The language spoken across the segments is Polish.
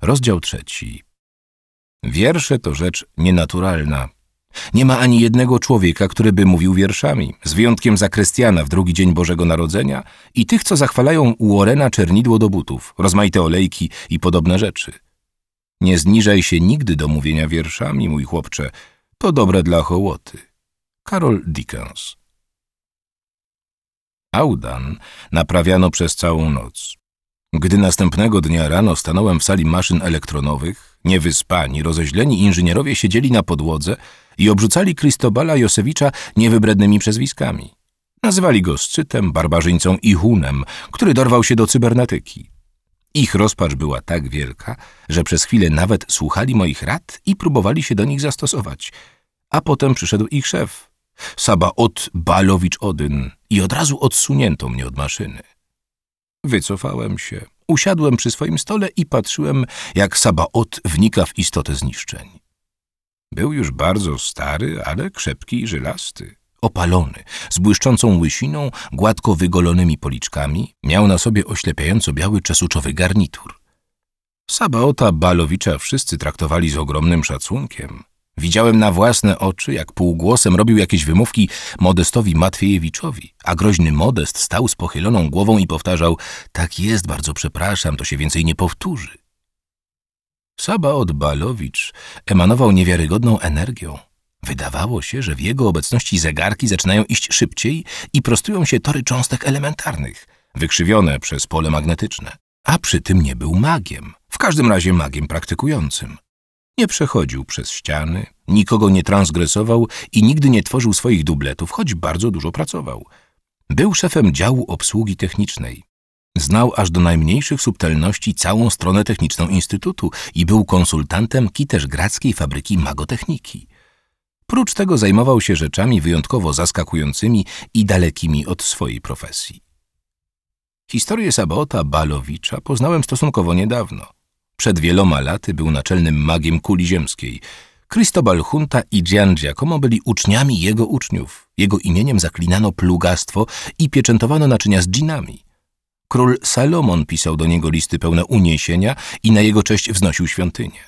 Rozdział trzeci. Wiersze to rzecz nienaturalna. Nie ma ani jednego człowieka, który by mówił wierszami, z wyjątkiem zakrystiana w drugi dzień Bożego Narodzenia i tych, co zachwalają u Orena czernidło do butów, rozmaite olejki i podobne rzeczy. Nie zniżaj się nigdy do mówienia wierszami, mój chłopcze. To dobre dla hołoty. Karol Dickens Audan naprawiano przez całą noc. Gdy następnego dnia rano stanąłem w sali maszyn elektronowych, niewyspani, rozeźleni inżynierowie siedzieli na podłodze i obrzucali Krystobala Josewicza niewybrednymi przezwiskami. Nazywali go szczytem, barbarzyńcą i hunem, który dorwał się do cybernetyki. Ich rozpacz była tak wielka, że przez chwilę nawet słuchali moich rad i próbowali się do nich zastosować. A potem przyszedł ich szef, Sabaot Balowicz-Odyn i od razu odsunięto mnie od maszyny. Wycofałem się, usiadłem przy swoim stole i patrzyłem, jak Sabaot wnika w istotę zniszczeń. Był już bardzo stary, ale krzepki i żylasty. Opalony, z błyszczącą łysiną, gładko wygolonymi policzkami, miał na sobie oślepiająco biały czesuczowy garnitur. Sabaota Balowicza wszyscy traktowali z ogromnym szacunkiem. Widziałem na własne oczy, jak półgłosem robił jakieś wymówki Modestowi Matwiejewiczowi, a groźny Modest stał z pochyloną głową i powtarzał – tak jest, bardzo przepraszam, to się więcej nie powtórzy. Sabaot Balowicz emanował niewiarygodną energią. Wydawało się, że w jego obecności zegarki zaczynają iść szybciej i prostują się tory cząstek elementarnych, wykrzywione przez pole magnetyczne. A przy tym nie był magiem, w każdym razie magiem praktykującym. Nie przechodził przez ściany, nikogo nie transgresował i nigdy nie tworzył swoich dubletów, choć bardzo dużo pracował. Był szefem działu obsługi technicznej. Znał aż do najmniejszych subtelności całą stronę techniczną Instytutu i był konsultantem Kiterzgradzkiej Fabryki Magotechniki. Prócz tego zajmował się rzeczami wyjątkowo zaskakującymi i dalekimi od swojej profesji. Historię Sabota Balowicza poznałem stosunkowo niedawno. Przed wieloma laty był naczelnym magiem kuli ziemskiej. Cristobal Junta i Gian Giacomo byli uczniami jego uczniów. Jego imieniem zaklinano plugastwo i pieczętowano naczynia z dżinami. Król Salomon pisał do niego listy pełne uniesienia i na jego cześć wznosił świątynię.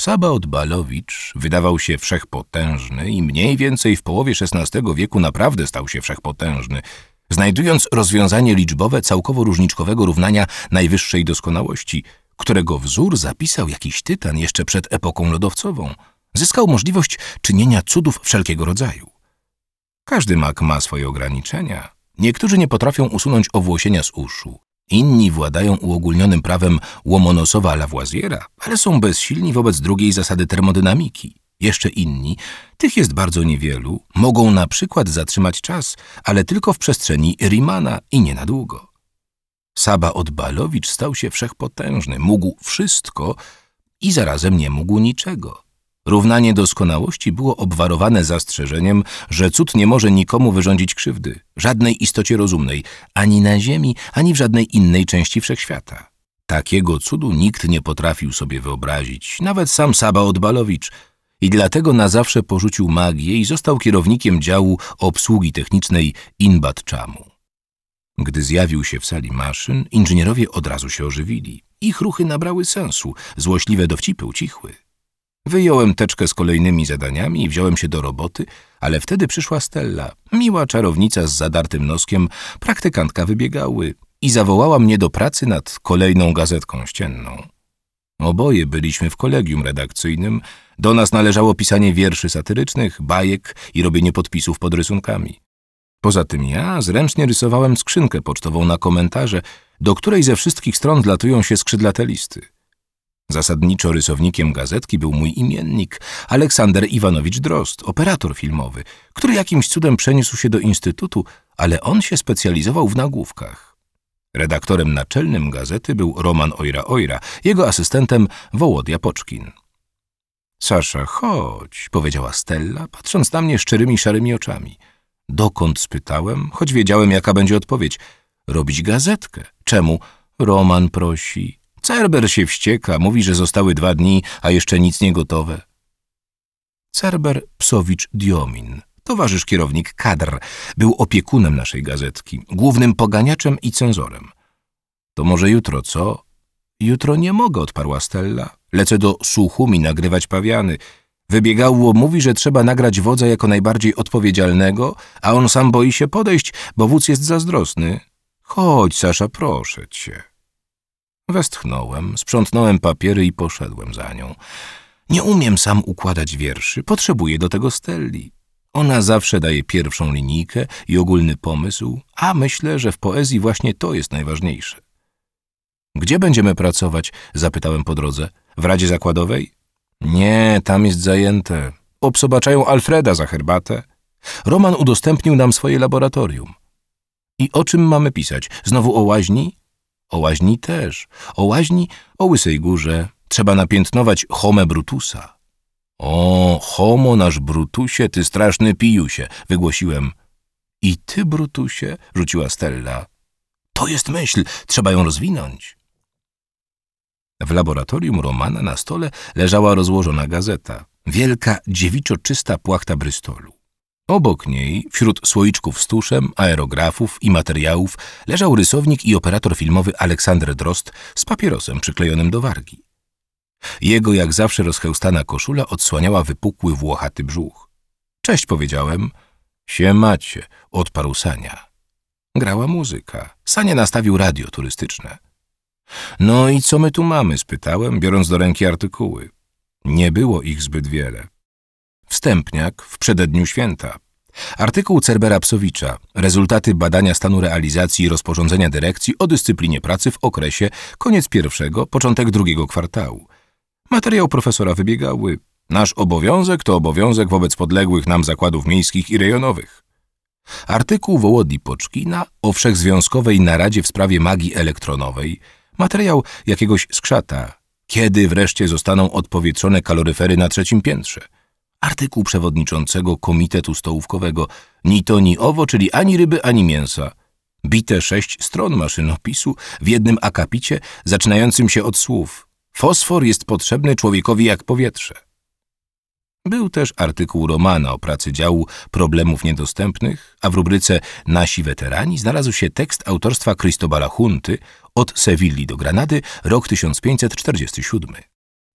Sabaot Balowicz wydawał się wszechpotężny i mniej więcej w połowie XVI wieku naprawdę stał się wszechpotężny, znajdując rozwiązanie liczbowe całkowo-różniczkowego równania najwyższej doskonałości – którego wzór zapisał jakiś tytan jeszcze przed epoką lodowcową, zyskał możliwość czynienia cudów wszelkiego rodzaju. Każdy mak ma swoje ograniczenia. Niektórzy nie potrafią usunąć owłosienia z uszu, inni władają uogólnionym prawem Łomonosowa Lavoisiera, ale są bezsilni wobec drugiej zasady termodynamiki. Jeszcze inni, tych jest bardzo niewielu, mogą na przykład zatrzymać czas, ale tylko w przestrzeni Riemanna i nie na długo. Saba Odbalowicz stał się wszechpotężny, mógł wszystko i zarazem nie mógł niczego. Równanie doskonałości było obwarowane zastrzeżeniem, że cud nie może nikomu wyrządzić krzywdy, żadnej istocie rozumnej, ani na Ziemi, ani w żadnej innej części wszechświata. Takiego cudu nikt nie potrafił sobie wyobrazić, nawet sam Saba Odbalowicz, i dlatego na zawsze porzucił magię i został kierownikiem działu obsługi technicznej Inbat Czamu. Gdy zjawił się w sali maszyn, inżynierowie od razu się ożywili. Ich ruchy nabrały sensu, złośliwe dowcipy ucichły. Wyjąłem teczkę z kolejnymi zadaniami i wziąłem się do roboty, ale wtedy przyszła Stella, miła czarownica z zadartym noskiem, praktykantka wybiegały i zawołała mnie do pracy nad kolejną gazetką ścienną. Oboje byliśmy w kolegium redakcyjnym, do nas należało pisanie wierszy satyrycznych, bajek i robienie podpisów pod rysunkami. Poza tym ja zręcznie rysowałem skrzynkę pocztową na komentarze, do której ze wszystkich stron dlatują się skrzydlate listy. Zasadniczo rysownikiem gazetki był mój imiennik, Aleksander Iwanowicz Drost, operator filmowy, który jakimś cudem przeniósł się do instytutu, ale on się specjalizował w nagłówkach. Redaktorem naczelnym gazety był Roman Ojra-Ojra, jego asystentem Wołodia Poczkin. Sasza, chodź, powiedziała Stella, patrząc na mnie szczerymi, szarymi oczami – Dokąd spytałem, choć wiedziałem, jaka będzie odpowiedź. Robić gazetkę. Czemu? Roman prosi. Cerber się wścieka, mówi, że zostały dwa dni, a jeszcze nic nie gotowe. Cerber Psowicz Diomin, towarzysz kierownik kadr, był opiekunem naszej gazetki, głównym poganiaczem i cenzorem. To może jutro, co? Jutro nie mogę, odparła Stella. Lecę do Suchumi nagrywać pawiany. Wybiegało mówi, że trzeba nagrać wodza jako najbardziej odpowiedzialnego, a on sam boi się podejść, bo wódz jest zazdrosny. Chodź, Sasza, proszę cię. Westchnąłem, sprzątnąłem papiery i poszedłem za nią. Nie umiem sam układać wierszy, potrzebuję do tego Stelli. Ona zawsze daje pierwszą linijkę i ogólny pomysł, a myślę, że w poezji właśnie to jest najważniejsze. Gdzie będziemy pracować? zapytałem po drodze. W Radzie Zakładowej? Nie, tam jest zajęte. Obsobaczają Alfreda za herbatę. Roman udostępnił nam swoje laboratorium. I o czym mamy pisać? Znowu o łaźni? O łaźni też. O łaźni, o Łysej Górze. Trzeba napiętnować Home Brutusa. O, homo nasz Brutusie, ty straszny pijusie, wygłosiłem. I ty, Brutusie, rzuciła Stella. To jest myśl, trzeba ją rozwinąć. W laboratorium Romana na stole leżała rozłożona gazeta. Wielka, dziewiczo czysta płachta Brystolu. Obok niej, wśród słoiczków z tuszem, aerografów i materiałów, leżał rysownik i operator filmowy Aleksander Drost z papierosem przyklejonym do wargi. Jego jak zawsze rozchełstana koszula odsłaniała wypukły włochaty brzuch. Cześć, powiedziałem. Siemacie, odparł Sania. Grała muzyka. Sania nastawił radio turystyczne. No i co my tu mamy? spytałem, biorąc do ręki artykuły. Nie było ich zbyt wiele. Wstępniak w przededniu święta. Artykuł Cerbera Psowicza. Rezultaty badania stanu realizacji rozporządzenia dyrekcji o dyscyplinie pracy w okresie koniec pierwszego, początek drugiego kwartału. Materiał profesora wybiegały. Nasz obowiązek to obowiązek wobec podległych nam zakładów miejskich i rejonowych. Artykuł Wołodzi Poczkina o wszechzwiązkowej naradzie w sprawie magii elektronowej. Materiał jakiegoś skrzata. Kiedy wreszcie zostaną odpowietrzone kaloryfery na trzecim piętrze? Artykuł przewodniczącego Komitetu Stołówkowego. Ni to, ni owo, czyli ani ryby, ani mięsa. Bite sześć stron maszynopisu w jednym akapicie, zaczynającym się od słów – Fosfor jest potrzebny człowiekowi jak powietrze. Był też artykuł Romana o pracy działu problemów niedostępnych, a w rubryce Nasi weterani znalazł się tekst autorstwa Cristobala Hunty od Sewilli do Granady, rok 1547.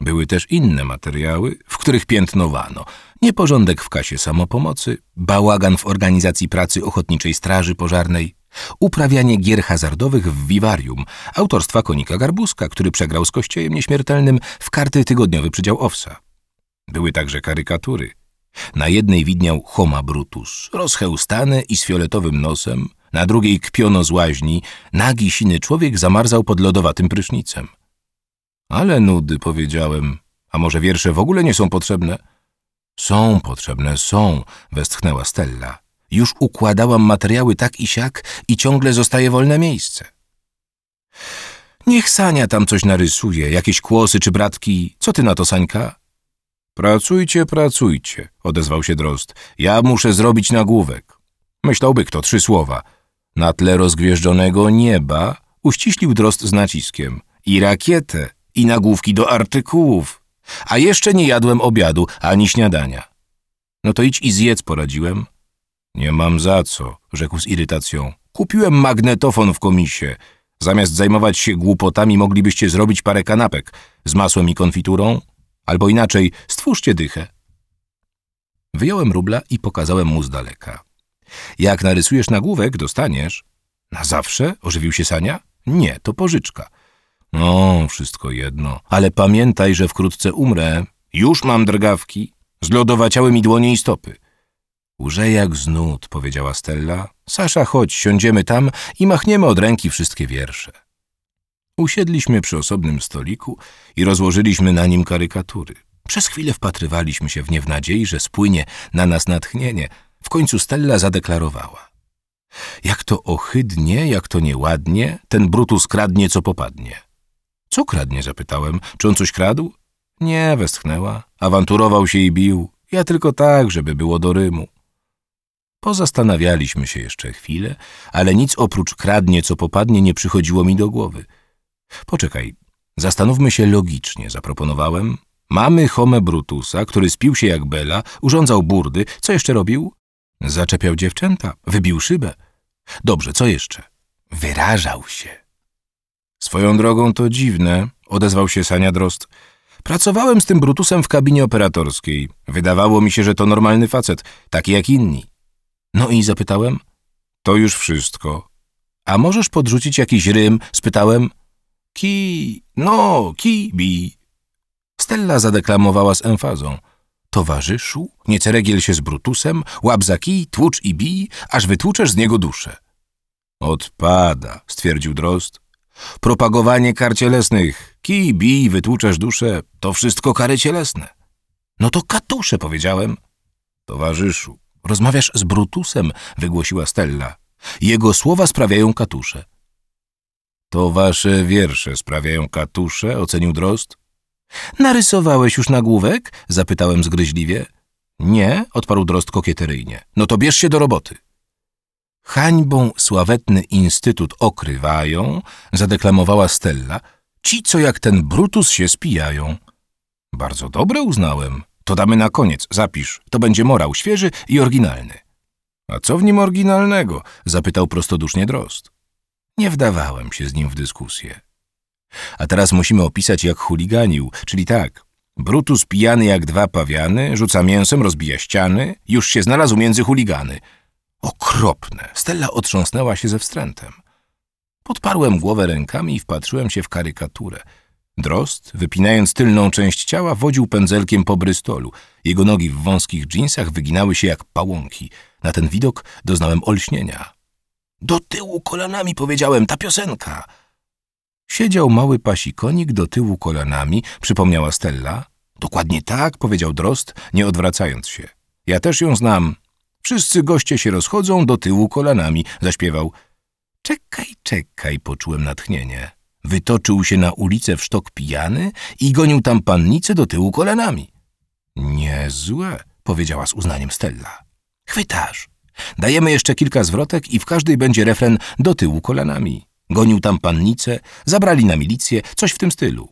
Były też inne materiały, w których piętnowano nieporządek w kasie samopomocy, bałagan w organizacji pracy Ochotniczej Straży Pożarnej, Uprawianie gier hazardowych w Vivarium, autorstwa Konika Garbuska, który przegrał z Kościejem Nieśmiertelnym w karty tygodniowy przydział Owsa. Były także karykatury. Na jednej widniał Homa Brutus, rozchełstany i z fioletowym nosem, na drugiej kpiono z łaźni, nagi siny człowiek zamarzał pod lodowatym prysznicem. Ale nudy, powiedziałem. A może wiersze w ogóle nie są potrzebne? Są potrzebne, są, westchnęła Stella. Już układałam materiały tak i siak i ciągle zostaje wolne miejsce. Niech Sania tam coś narysuje, jakieś kłosy czy bratki. Co ty na to, Sańka? Pracujcie, pracujcie, odezwał się Drost. Ja muszę zrobić nagłówek. Myślałby kto trzy słowa. Na tle rozgwieżdżonego nieba uściślił Drost z naciskiem. I rakietę, i nagłówki do artykułów. A jeszcze nie jadłem obiadu, ani śniadania. No to idź i zjedz, poradziłem. Nie mam za co, rzekł z irytacją. Kupiłem magnetofon w komisie. Zamiast zajmować się głupotami, moglibyście zrobić parę kanapek z masłem i konfiturą, albo inaczej, stwórzcie dychę. Wyjąłem rubla i pokazałem mu z daleka. Jak narysujesz nagłówek, dostaniesz. Na zawsze? Ożywił się Sania? Nie, to pożyczka. No, wszystko jedno. Ale pamiętaj, że wkrótce umrę. Już mam drgawki. Zlodowaciały mi dłonie i stopy. Łże jak znud, powiedziała Stella. Sasza, chodź, siądziemy tam i machniemy od ręki wszystkie wiersze. Usiedliśmy przy osobnym stoliku i rozłożyliśmy na nim karykatury. Przez chwilę wpatrywaliśmy się w nie w nadziei, że spłynie na nas natchnienie. W końcu Stella zadeklarowała. Jak to ohydnie, jak to nieładnie, ten Brutus kradnie, co popadnie. Co kradnie, zapytałem. Czy on coś kradł? Nie, westchnęła. Awanturował się i bił. Ja tylko tak, żeby było do rymu. Pozastanawialiśmy się jeszcze chwilę, ale nic oprócz kradnie, co popadnie, nie przychodziło mi do głowy. Poczekaj, zastanówmy się logicznie, zaproponowałem. Mamy Home Brutusa, który spił się jak Bela, urządzał burdy. Co jeszcze robił? Zaczepiał dziewczęta, wybił szybę. Dobrze, co jeszcze? Wyrażał się. Swoją drogą to dziwne, odezwał się Sania Drost. Pracowałem z tym Brutusem w kabinie operatorskiej. Wydawało mi się, że to normalny facet, taki jak inni. No i zapytałem? To już wszystko. A możesz podrzucić jakiś rym? Spytałem. Ki, no, ki, bi. Stella zadeklamowała z emfazą. Towarzyszu, nie ceregiel się z Brutusem, łap za kij, tłucz i bij, aż wytłuczesz z niego duszę. Odpada, stwierdził Drost. Propagowanie kar cielesnych. Kij, bij, wytłuczesz duszę, to wszystko kary cielesne. No to katusze, powiedziałem. Towarzyszu, rozmawiasz z Brutusem, wygłosiła Stella. Jego słowa sprawiają katusze. To wasze wiersze sprawiają katusze, ocenił Drost. Narysowałeś już nagłówek? zapytałem zgryźliwie. Nie, odparł Drost kokieteryjnie. No to bierz się do roboty. Hańbą sławetny instytut okrywają, zadeklamowała Stella, ci, co jak ten Brutus się spijają. Bardzo dobre uznałem. To damy na koniec, zapisz. To będzie morał świeży i oryginalny. A co w nim oryginalnego? zapytał prostodusznie Drost. Nie wdawałem się z nim w dyskusję. A teraz musimy opisać, jak chuliganił, czyli tak. Brutus pijany jak dwa pawiany, rzuca mięsem, rozbija ściany, już się znalazł między chuligany. Okropne! Stella otrząsnęła się ze wstrętem. Podparłem głowę rękami i wpatrzyłem się w karykaturę. Drost, wypinając tylną część ciała, wodził pędzelkiem po brystolu. Jego nogi w wąskich dżinsach wyginały się jak pałąki. Na ten widok doznałem olśnienia. Do tyłu kolanami, powiedziałem, ta piosenka. Siedział mały pasikonik do tyłu kolanami, przypomniała Stella. Dokładnie tak, powiedział Drost, nie odwracając się. Ja też ją znam. Wszyscy goście się rozchodzą do tyłu kolanami, zaśpiewał. Czekaj, czekaj, poczułem natchnienie. Wytoczył się na ulicę w sztok pijany i gonił tam pannicę do tyłu kolanami. Niezłe, powiedziała z uznaniem Stella. Chwytasz. Dajemy jeszcze kilka zwrotek i w każdej będzie refren do tyłu kolanami. Gonił tam pannicę, zabrali na milicję, coś w tym stylu.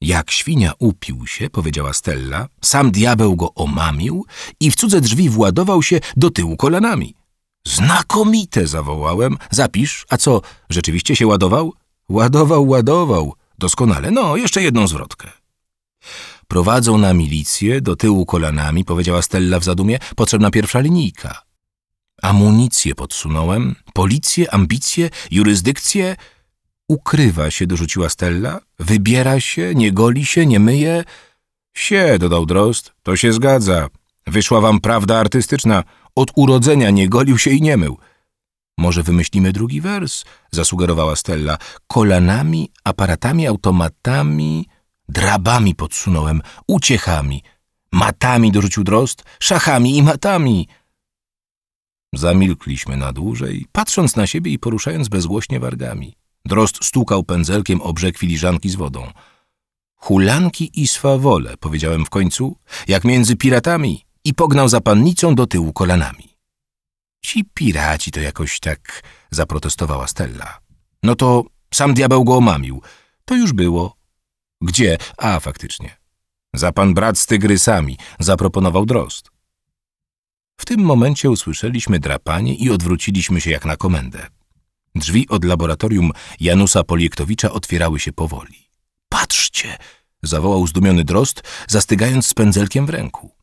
Jak świnia upił się, powiedziała Stella, sam diabeł go omamił i w cudze drzwi władował się do tyłu kolanami. Znakomite, zawołałem. Zapisz, a co, rzeczywiście się ładował? Ładował, ładował. Doskonale, no, jeszcze jedną zwrotkę. Prowadzą na milicję, do tyłu kolanami, powiedziała Stella w zadumie, potrzebna pierwsza linijka. Amunicję podsunąłem, policję, ambicje, jurysdykcję. Ukrywa się, dorzuciła Stella. Wybiera się, nie goli się, nie myje. Sie, dodał Drost, to się zgadza. Wyszła wam prawda artystyczna. Od urodzenia nie golił się i nie mył. Może wymyślimy drugi wers? Zasugerowała Stella. Kolanami, aparatami, automatami, drabami podsunąłem, uciechami. Matami, dorzucił Drost, szachami i matami. Zamilkliśmy na dłużej, patrząc na siebie i poruszając bezgłośnie wargami. Drost stukał pędzelkiem o brzeg filiżanki z wodą. Hulanki i swawole, powiedziałem w końcu, jak między piratami i pognał za pannicą do tyłu kolanami. Ci piraci to jakoś tak, zaprotestowała Stella. No to sam diabeł go omamił. To już było. Gdzie? A, faktycznie. Za pan brat z tygrysami, zaproponował Drost. W tym momencie usłyszeliśmy drapanie i odwróciliśmy się jak na komendę. Drzwi od laboratorium Janusa Poliektowicza otwierały się powoli. Patrzcie! zawołał zdumiony drost, zastygając z pędzelkiem w ręku.